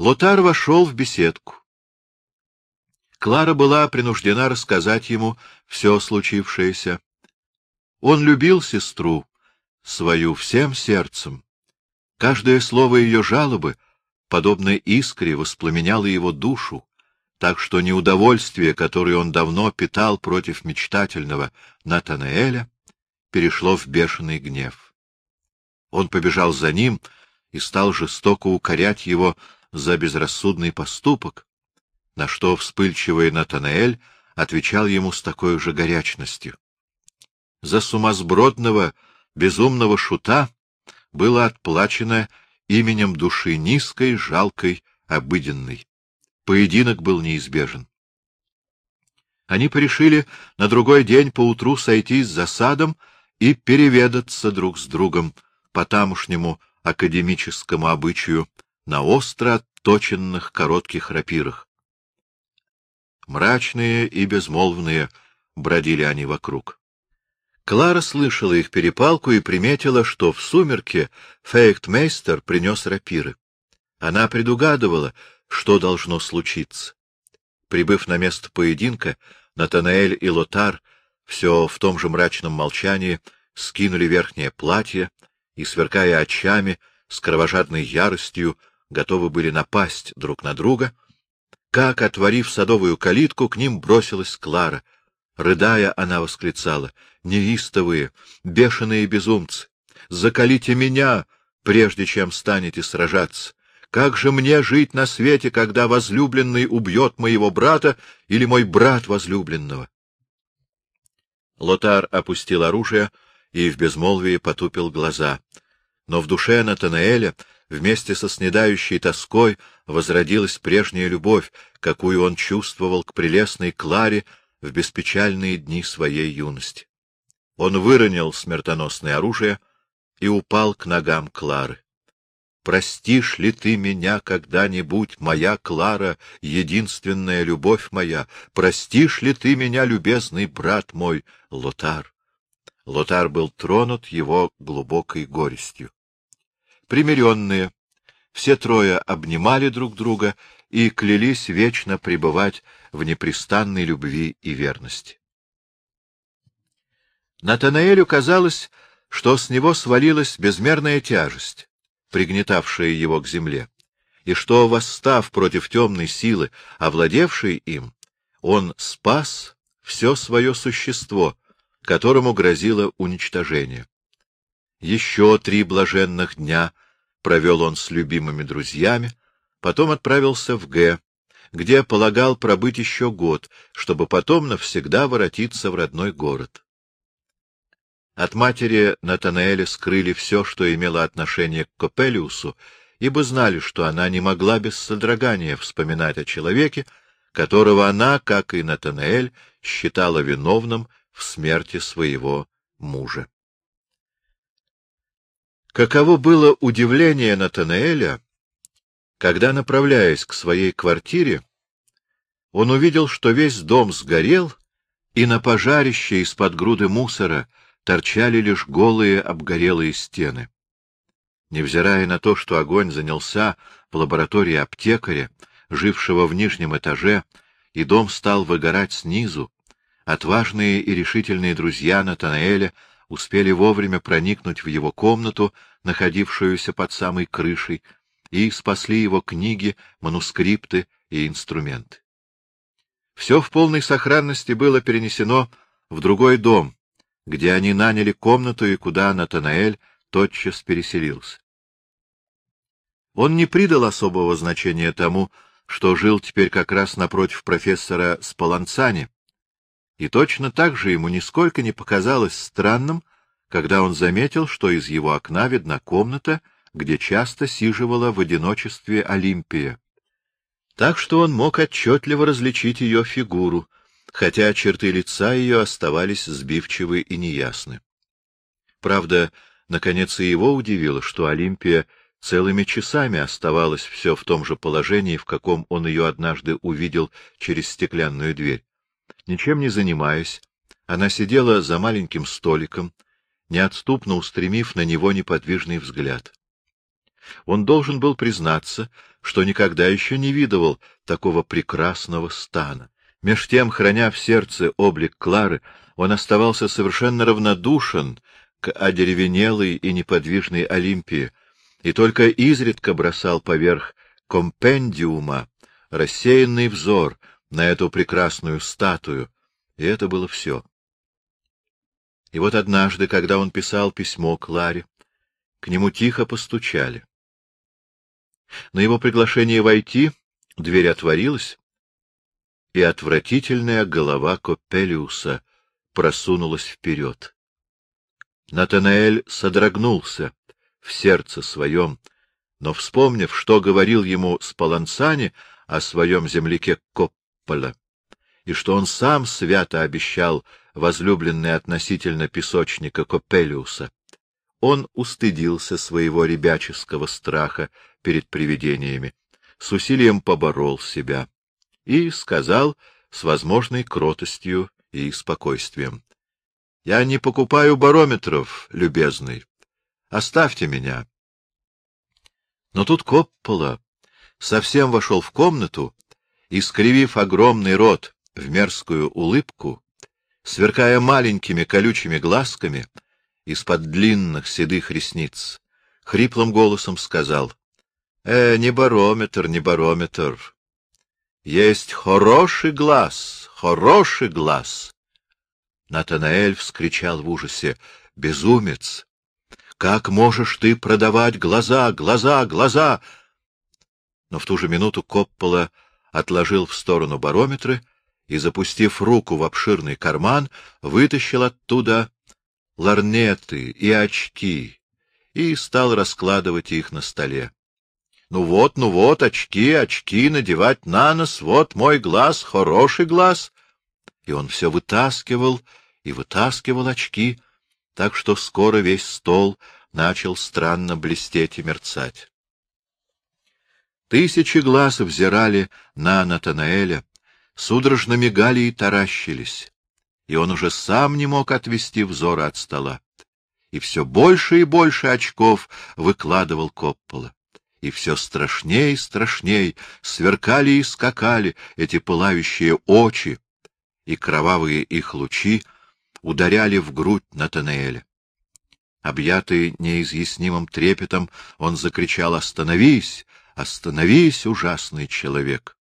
Лотар вошел в беседку. Клара была принуждена рассказать ему все случившееся. Он любил сестру свою всем сердцем. Каждое слово ее жалобы, подобно искре, воспламеняло его душу, так что неудовольствие, которое он давно питал против мечтательного Натанаэля, перешло в бешеный гнев. Он побежал за ним и стал жестоко укорять его за безрассудный поступок, на что вспыльчивый Натанаэль отвечал ему с такой же горячностью. За сумасбродного, безумного шута было отплачено именем души низкой, жалкой, обыденной. Поединок был неизбежен. Они порешили на другой день поутру сойтись за садом и переведаться друг с другом по тамошнему академическому обычаю на остро отточенных коротких рапирах. Мрачные и безмолвные бродили они вокруг. Клара слышала их перепалку и приметила, что в сумерке фейхтмейстер принес рапиры. Она предугадывала, что должно случиться. Прибыв на место поединка, Натанаэль и Лотар все в том же мрачном молчании скинули верхнее платье и, сверкая очами, с кровожадной яростью, готовы были напасть друг на друга, как, отворив садовую калитку, к ним бросилась Клара. Рыдая, она восклицала, — Неистовые, бешеные безумцы! Закалите меня, прежде чем станете сражаться! Как же мне жить на свете, когда возлюбленный убьет моего брата или мой брат возлюбленного? Лотар опустил оружие и в безмолвии потупил глаза. Но в душе Натанаэля вместе со снедающей тоской возродилась прежняя любовь, какую он чувствовал к прелестной Кларе в беспечальные дни своей юности. Он выронил смертоносное оружие и упал к ногам Клары. Простишь ли ты меня когда-нибудь, моя Клара, единственная любовь моя? Простишь ли ты меня, любезный брат мой, Лотар? Лотар был тронут его глубокой горестью. Примиренные, все трое обнимали друг друга и клялись вечно пребывать в непрестанной любви и верности. Натанаэлю казалось, что с него свалилась безмерная тяжесть пригнетавшее его к земле, и что, восстав против темной силы, овладевшей им, он спас все свое существо, которому грозило уничтожение. Еще три блаженных дня провел он с любимыми друзьями, потом отправился в Г, где полагал пробыть еще год, чтобы потом навсегда воротиться в родной город. От матери Натанаэля скрыли все, что имело отношение к Копелиусу, ибо знали, что она не могла без содрогания вспоминать о человеке, которого она, как и Натанаэль, считала виновным в смерти своего мужа. Каково было удивление Натанаэля, когда, направляясь к своей квартире, он увидел, что весь дом сгорел, и на пожарище из-под груды мусора — торчали лишь голые обгорелые стены. Невзирая на то, что огонь занялся в лаборатории аптекаря, жившего в нижнем этаже, и дом стал выгорать снизу, отважные и решительные друзья Натанаэля успели вовремя проникнуть в его комнату, находившуюся под самой крышей, и спасли его книги, манускрипты и инструменты. Все в полной сохранности было перенесено в другой дом, где они наняли комнату и куда Натанаэль тотчас переселился. Он не придал особого значения тому, что жил теперь как раз напротив профессора Спаланцани, и точно так же ему нисколько не показалось странным, когда он заметил, что из его окна видна комната, где часто сиживала в одиночестве Олимпия. Так что он мог отчетливо различить ее фигуру — хотя черты лица ее оставались сбивчивы и неясны. Правда, наконец и его удивило, что Олимпия целыми часами оставалась все в том же положении, в каком он ее однажды увидел через стеклянную дверь. Ничем не занимаясь, она сидела за маленьким столиком, неотступно устремив на него неподвижный взгляд. Он должен был признаться, что никогда еще не видывал такого прекрасного стана. Меж тем, храня в сердце облик Клары, он оставался совершенно равнодушен к одеревенелой и неподвижной Олимпии, и только изредка бросал поверх компендиума рассеянный взор на эту прекрасную статую, и это было все. И вот однажды, когда он писал письмо Кларе, к нему тихо постучали. На его приглашение войти дверь отворилась, и отвратительная голова Копелиуса просунулась вперед. Натанаэль содрогнулся в сердце своем, но, вспомнив, что говорил ему Спалансани о своем земляке Коппола, и что он сам свято обещал возлюбленный относительно песочника Копелиуса, он устыдился своего ребяческого страха перед привидениями, с усилием поборол себя и сказал с возможной кротостью и спокойствием. — Я не покупаю барометров, любезный. Оставьте меня. Но тут Коппола совсем вошел в комнату и, скривив огромный рот в мерзкую улыбку, сверкая маленькими колючими глазками из-под длинных седых ресниц, хриплым голосом сказал, — Э, не барометр, не барометр. Есть хороший глаз, хороший глаз. Натанаэль вскричал в ужасе. — Безумец! Как можешь ты продавать глаза, глаза, глаза? Но в ту же минуту Коппола отложил в сторону барометры и, запустив руку в обширный карман, вытащил оттуда ларнеты и очки и стал раскладывать их на столе. Ну вот, ну вот, очки, очки надевать на нос, вот мой глаз, хороший глаз. И он все вытаскивал и вытаскивал очки, так что скоро весь стол начал странно блестеть и мерцать. Тысячи глаз взирали на Натанаэля, судорожно мигали и таращились, и он уже сам не мог отвести взора от стола. И все больше и больше очков выкладывал Коппола и все страшней и страшней сверкали и скакали эти пылающие очи, и кровавые их лучи ударяли в грудь Натанаэля. Объятый неизъяснимым трепетом, он закричал «Остановись! Остановись, ужасный человек!»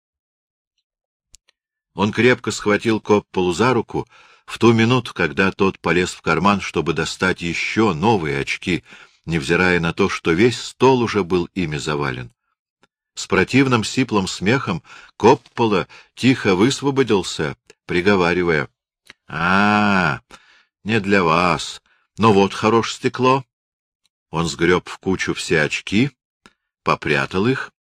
Он крепко схватил Копполу за руку в ту минуту, когда тот полез в карман, чтобы достать еще новые очки — невзирая на то, что весь стол уже был ими завален. С противным сиплым смехом Коппола тихо высвободился, приговаривая. — А, не для вас, но вот хорош стекло. Он сгреб в кучу все очки, попрятал их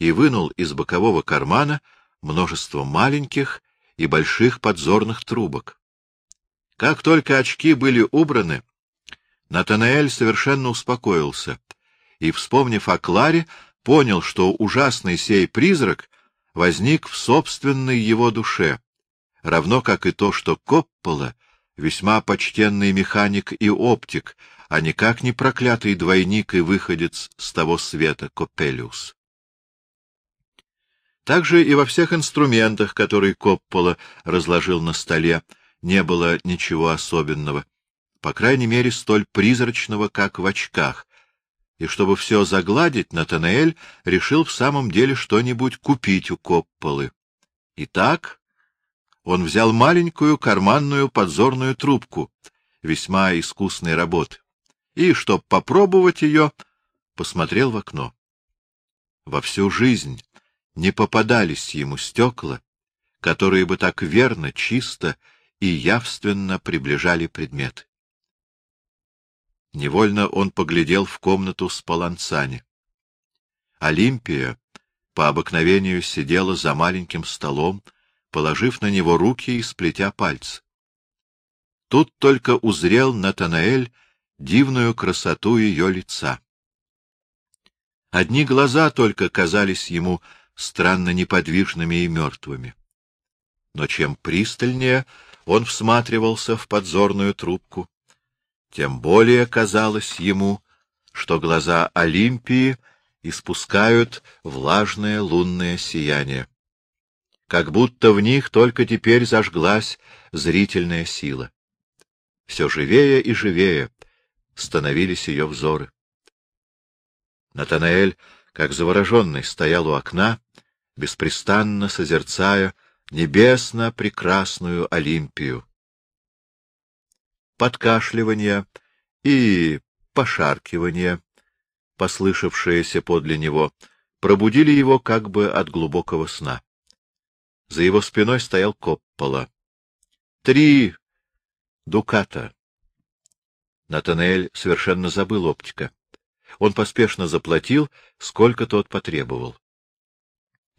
и вынул из бокового кармана множество маленьких и больших подзорных трубок. Как только очки были убраны, Натанаэль совершенно успокоился и, вспомнив о Кларе, понял, что ужасный сей призрак возник в собственной его душе, равно как и то, что Коппола — весьма почтенный механик и оптик, а никак не проклятый двойник и выходец с того света Копелиус. Также и во всех инструментах, которые Коппола разложил на столе, не было ничего особенного по крайней мере, столь призрачного, как в очках, и чтобы все загладить, Натанаэль решил в самом деле что-нибудь купить у Копполы. Итак, он взял маленькую карманную подзорную трубку, весьма искусной работы, и, чтоб попробовать ее, посмотрел в окно. Во всю жизнь не попадались ему стекла, которые бы так верно, чисто и явственно приближали предметы. Невольно он поглядел в комнату с Паланцани. Олимпия по обыкновению сидела за маленьким столом, положив на него руки и сплетя пальцы. Тут только узрел Натанаэль дивную красоту ее лица. Одни глаза только казались ему странно неподвижными и мертвыми. Но чем пристальнее он всматривался в подзорную трубку, тем более казалось ему, что глаза Олимпии испускают влажное лунное сияние. Как будто в них только теперь зажглась зрительная сила. Все живее и живее становились ее взоры. Натанаэль, как завороженный, стоял у окна, беспрестанно созерцая небесно-прекрасную Олимпию. Подкашливание и пошаркивание, послышавшиеся подле него, пробудили его как бы от глубокого сна. За его спиной стоял Коппола. — Три дуката. Натанель совершенно забыл оптика. Он поспешно заплатил, сколько тот потребовал. —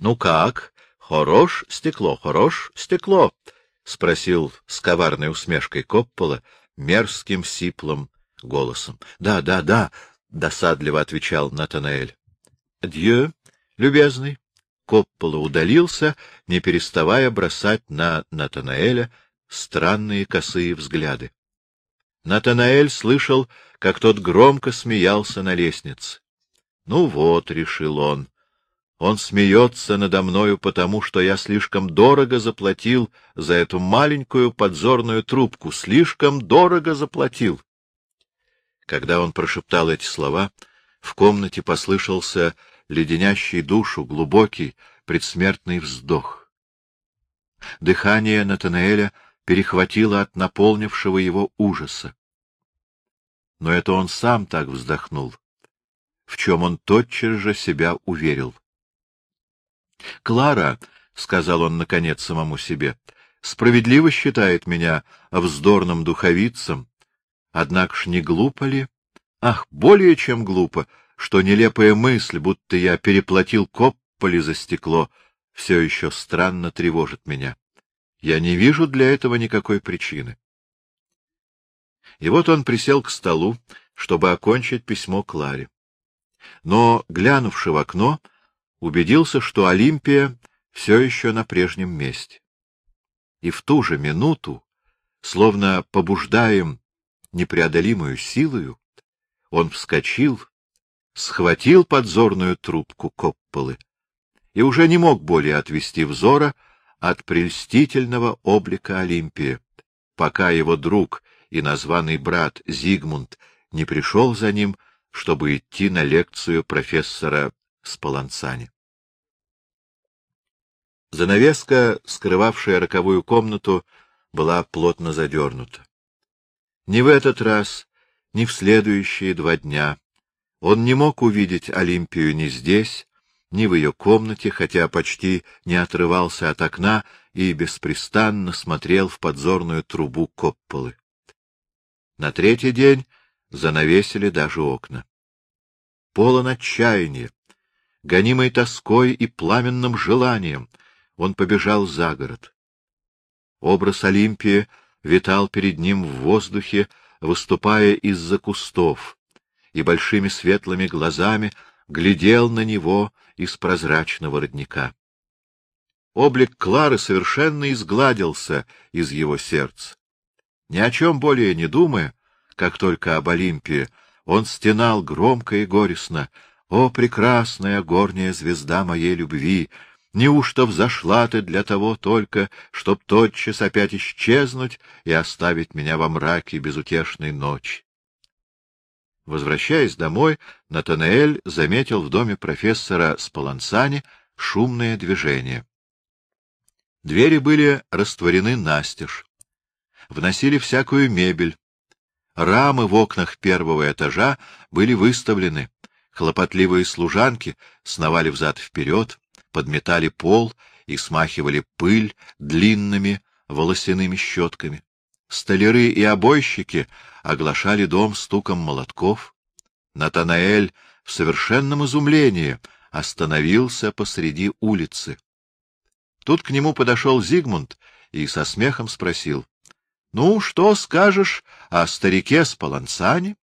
Ну как? Хорош стекло, хорош стекло? — спросил с коварной усмешкой Коппола, мерзким сиплым голосом. — Да, да, да, — досадливо отвечал Натанаэль. — Дье, любезный. Коппола удалился, не переставая бросать на Натанаэля странные косые взгляды. Натанаэль слышал, как тот громко смеялся на лестнице. — Ну вот, — решил он, — он смеется надо мною, потому что я слишком дорого заплатил за эту маленькую подзорную трубку, слишком дорого заплатил. Когда он прошептал эти слова, в комнате послышался леденящий душу, глубокий, предсмертный вздох. Дыхание Натанаэля перехватило от наполнившего его ужаса. Но это он сам так вздохнул, в чем он тотчас же себя уверил. — Клара, — сказал он наконец самому себе, — справедливо считает меня вздорным духовицем, однако ж не глупо ли? Ах, более чем глупо, что нелепая мысль, будто я переплатил Копполи за стекло, все еще странно тревожит меня. Я не вижу для этого никакой причины. И вот он присел к столу, чтобы окончить письмо Кларе. Но, глянувши в окно, убедился, что Олимпия все еще на прежнем месте. И в ту же минуту, словно побуждаем непреодолимую силою, он вскочил, схватил подзорную трубку Копполы и уже не мог более отвести взора от прельстительного облика Олимпии, пока его друг и названный брат Зигмунд не пришел за ним, чтобы идти на лекцию профессора Спаланцани. Занавеска, скрывавшая роковую комнату, была плотно задернута. Ни в этот раз, ни в следующие два дня он не мог увидеть Олимпию ни здесь, ни в ее комнате, хотя почти не отрывался от окна и беспрестанно смотрел в подзорную трубу Копполы. На третий день занавесили даже окна. Полон отчаяния, гонимой тоской и пламенным желанием, он побежал за город. Образ Олимпии витал перед ним в воздухе, выступая из-за кустов, и большими светлыми глазами глядел на него из прозрачного родника. Облик Клары совершенно изгладился из его сердца. Ни о чем более не думая, как только об Олимпии, он стенал громко и горестно. «О, прекрасная горняя звезда моей любви! Неужто взошла ты для того только, чтоб тотчас опять исчезнуть и оставить меня во мраке безутешной ночи?» Возвращаясь домой, Натанаэль заметил в доме профессора Спалансани шумное движение. Двери были растворены настежь. Вносили всякую мебель. Рамы в окнах первого этажа были выставлены. Хлопотливые служанки сновали взад-вперед, подметали пол и смахивали пыль длинными волосяными щетками. Столяры и обойщики оглашали дом стуком молотков. Натанаэль в совершенном изумлении остановился посреди улицы. Тут к нему подошел Зигмунд и со смехом спросил. — Ну, что скажешь о старике Спалансане?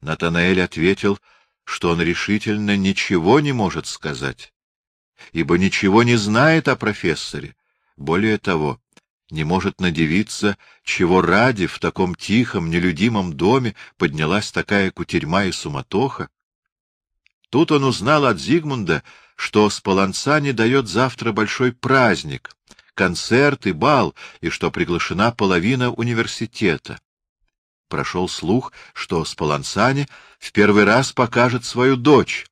Натанаэль ответил, что он решительно ничего не может сказать, ибо ничего не знает о профессоре. Более того, не может надевиться, чего ради в таком тихом, нелюдимом доме поднялась такая кутерьма и суматоха. Тут он узнал от Зигмунда, что Спалансани дает завтра большой праздник, концерт и бал, и что приглашена половина университета. Прошел слух, что Спалансани в первый раз покажет свою дочь,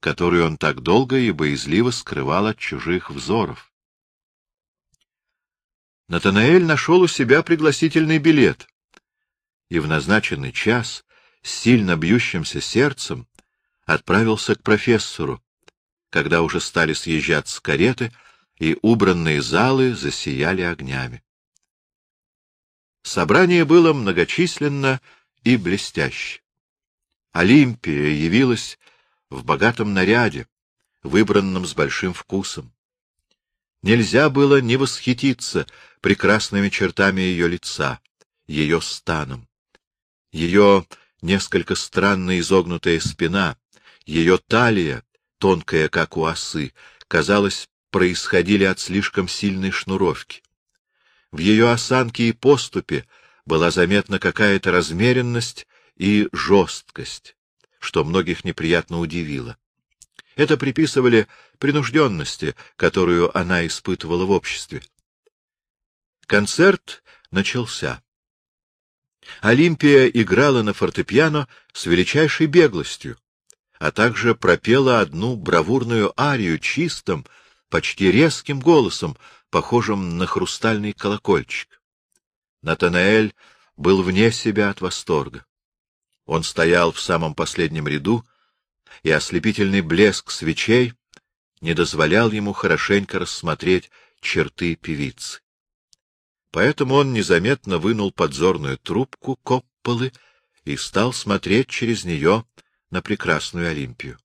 которую он так долго и боязливо скрывал от чужих взоров. Натанаэль нашел у себя пригласительный билет, и в назначенный час с сильно бьющимся сердцем отправился к профессору, когда уже стали съезжать с кареты, и убранные залы засияли огнями. Собрание было многочисленно и блестяще. Олимпия явилась в богатом наряде, выбранном с большим вкусом. Нельзя было не восхититься прекрасными чертами ее лица, ее станом. Ее несколько странно изогнутая спина, ее талия, тонкая, как у осы, казалось, происходили от слишком сильной шнуровки. В ее осанке и поступе была заметна какая-то размеренность и жесткость, что многих неприятно удивило. Это приписывали принужденности, которую она испытывала в обществе. Концерт начался. Олимпия играла на фортепиано с величайшей беглостью, а также пропела одну бравурную арию чистым, почти резким голосом, похожим на хрустальный колокольчик. Натанаэль был вне себя от восторга. Он стоял в самом последнем ряду, и ослепительный блеск свечей не дозволял ему хорошенько рассмотреть черты певицы. Поэтому он незаметно вынул подзорную трубку Копполы и стал смотреть через нее на прекрасную Олимпию.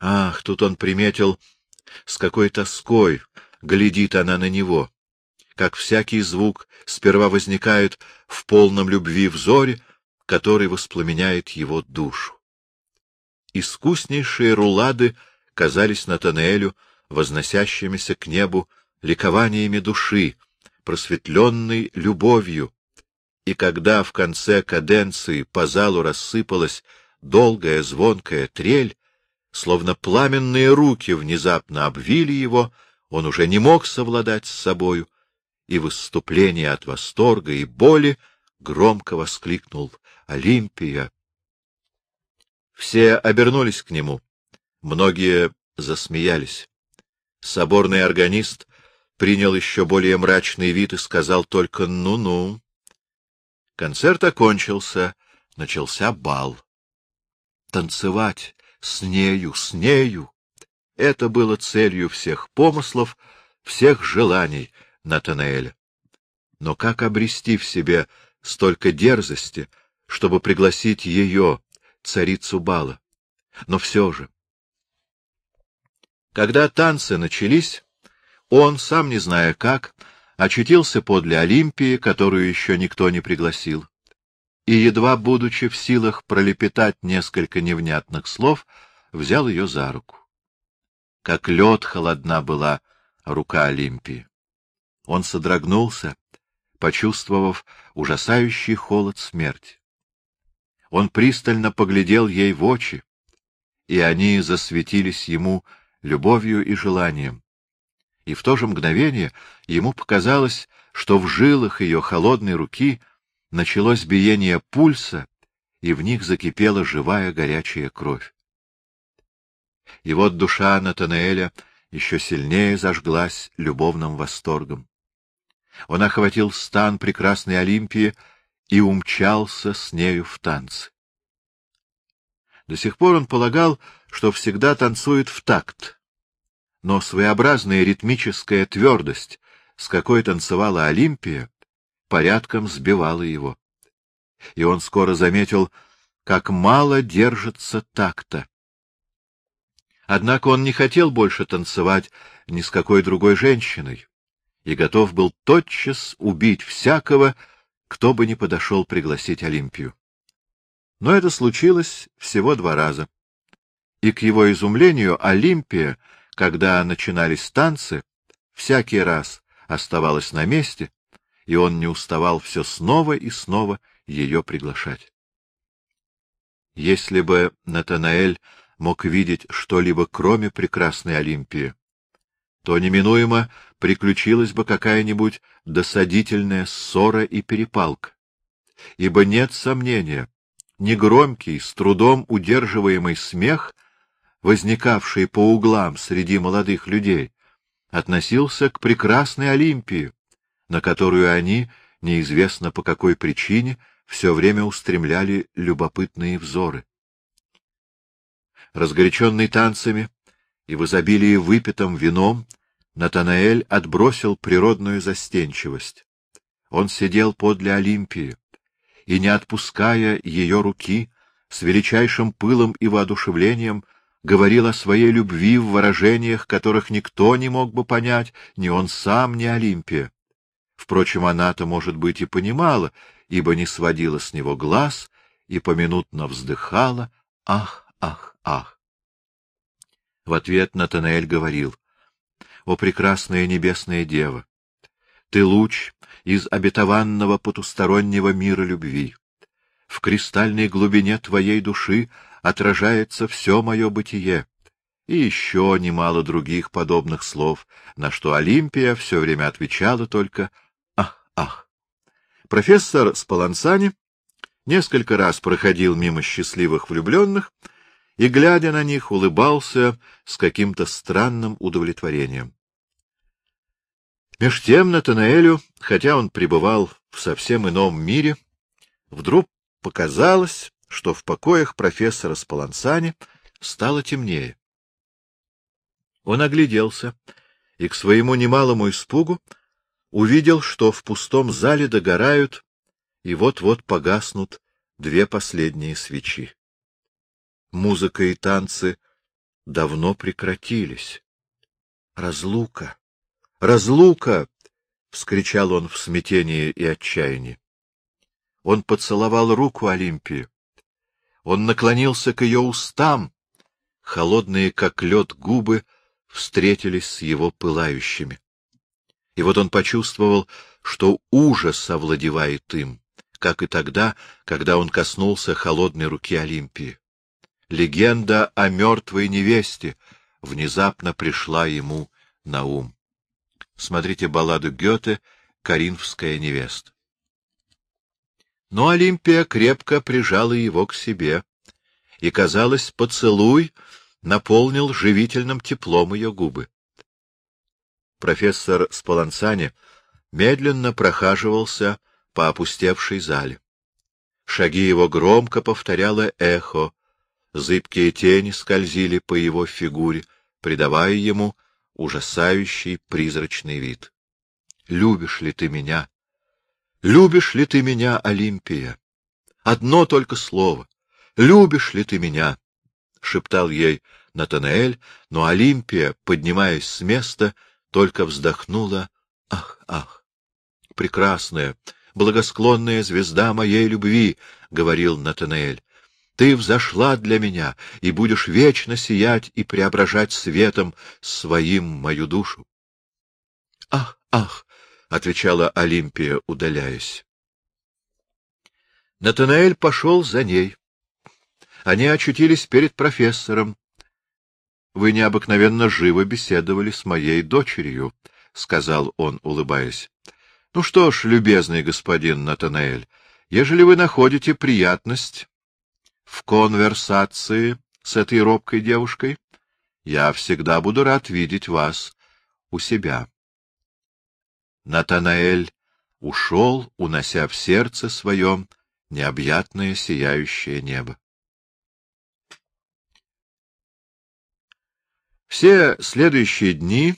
Ах, тут он приметил, с какой тоской глядит она на него, как всякий звук сперва возникает в полном любви взоре, который воспламеняет его душу. Искуснейшие рулады казались Натанелю возносящимися к небу ликованиями души, просветленной любовью, и когда в конце каденции по залу рассыпалась долгая звонкая трель, словно пламенные руки внезапно обвили его, он уже не мог совладать с собою, и в выступлении от восторга и боли громко воскликнул «Олимпия!». Все обернулись к нему, многие засмеялись. Соборный органист принял еще более мрачный вид и сказал только «ну-ну». Концерт окончился, начался бал. Танцевать с нею, с нею — это было целью всех помыслов, всех желаний Натанаэля. Но как обрести в себе столько дерзости, чтобы пригласить ее, царицу бала? Но все же. Когда танцы начались, он, сам не зная как, очутился подле Олимпии, которую еще никто не пригласил, и, едва будучи в силах пролепетать несколько невнятных слов, взял ее за руку. Как лед холодна была рука Олимпии. Он содрогнулся, почувствовав ужасающий холод смерти. Он пристально поглядел ей в очи, и они засветились ему любовью и желанием и в то же мгновение ему показалось, что в жилах ее холодной руки началось биение пульса, и в них закипела живая горячая кровь. И вот душа Натанаэля еще сильнее зажглась любовным восторгом. Он охватил стан прекрасной Олимпии и умчался с нею в танцы. До сих пор он полагал, что всегда танцует в такт, но своеобразная ритмическая твердость, с какой танцевала Олимпия, порядком сбивала его. И он скоро заметил, как мало держится такта. Однако он не хотел больше танцевать ни с какой другой женщиной и готов был тотчас убить всякого, кто бы не подошел пригласить Олимпию. Но это случилось всего два раза. И к его изумлению Олимпия — когда начинались танцы, всякий раз оставалась на месте, и он не уставал все снова и снова ее приглашать. Если бы Натанаэль мог видеть что-либо кроме прекрасной Олимпии, то неминуемо приключилась бы какая-нибудь досадительная ссора и перепалка. Ибо нет сомнения, негромкий, с трудом удерживаемый смех, возникавший по углам среди молодых людей, относился к прекрасной Олимпии, на которую они, неизвестно по какой причине, все время устремляли любопытные взоры. Разгоряченный танцами и в изобилии выпитым вином, Натанаэль отбросил природную застенчивость. Он сидел подле Олимпии и, не отпуская ее руки, с величайшим пылом и воодушевлением говорил о своей любви в выражениях, которых никто не мог бы понять, ни он сам, ни Олимпия. Впрочем, она-то, может быть, и понимала, ибо не сводила с него глаз и поминутно вздыхала «Ах, ах, ах!». В ответ Натанаэль говорил «О, прекрасная небесная дева! Ты луч из обетованного потустороннего мира любви. В кристальной глубине твоей души отражается все мое бытие. И еще немало других подобных слов, на что Олимпия все время отвечала только «Ах, ах». Профессор Спалансани несколько раз проходил мимо счастливых влюбленных и, глядя на них, улыбался с каким-то странным удовлетворением. Меж тем Натанаэлю, хотя он пребывал в совсем ином мире, вдруг показалось, что в покоях профессора Спалансани стало темнее. Он огляделся и, к своему немалому испугу, увидел, что в пустом зале догорают и вот-вот погаснут две последние свечи. Музыка и танцы давно прекратились. Разлука! Разлука! — вскричал он в смятении и отчаянии. Он поцеловал руку Олимпии. Он наклонился к ее устам. Холодные, как лед, губы встретились с его пылающими. И вот он почувствовал, что ужас овладевает им, как и тогда, когда он коснулся холодной руки Олимпии. Легенда о мертвой невесте внезапно пришла ему на ум. Смотрите балладу Гёте «Каринфская невеста». Но Олимпия крепко прижала его к себе, и, казалось, поцелуй наполнил живительным теплом ее губы. Профессор Спалансани медленно прохаживался по опустевшей зале. Шаги его громко повторяло эхо, зыбкие тени скользили по его фигуре, придавая ему ужасающий призрачный вид. Любишь ли ты меня? Любишь ли ты меня, Олимпия? Одно только слово. Любишь ли ты меня? — шептал ей Натанаэль, но Олимпия, поднимаясь с места, только вздохнула. Ах, ах! Прекрасная, благосклонная звезда моей любви, — говорил Натанаэль. Ты взошла для меня и будешь вечно сиять и преображать светом своим мою душу. — Ах, ах! — отвечала Олимпия, удаляясь. Натанаэль пошел за ней. Они очутились перед профессором. — Вы необыкновенно живо беседовали с моей дочерью, — сказал он, улыбаясь. — Ну что ж, любезный господин Натанаэль, ежели вы находите приятность в конверсации с этой робкой девушкой, я всегда буду рад видеть вас у себя. Натанаэль ушел, унося в сердце своем необъятное сияющее небо. Все следующие дни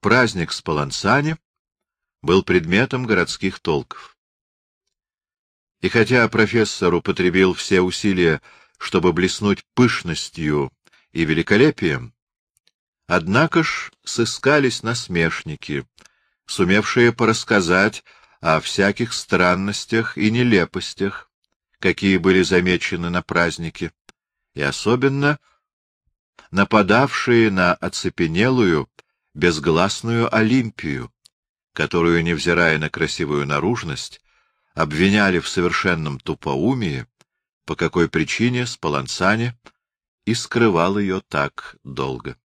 праздник Спалансани был предметом городских толков. И хотя профессор употребил все усилия, чтобы блеснуть пышностью и великолепием, однако ж сыскались насмешники, сумевшие порассказать о всяких странностях и нелепостях, какие были замечены на празднике, и особенно нападавшие на оцепенелую, безгласную Олимпию, которую, невзирая на красивую наружность, обвиняли в совершенном тупоумии, по какой причине Спалансане и скрывал ее так долго.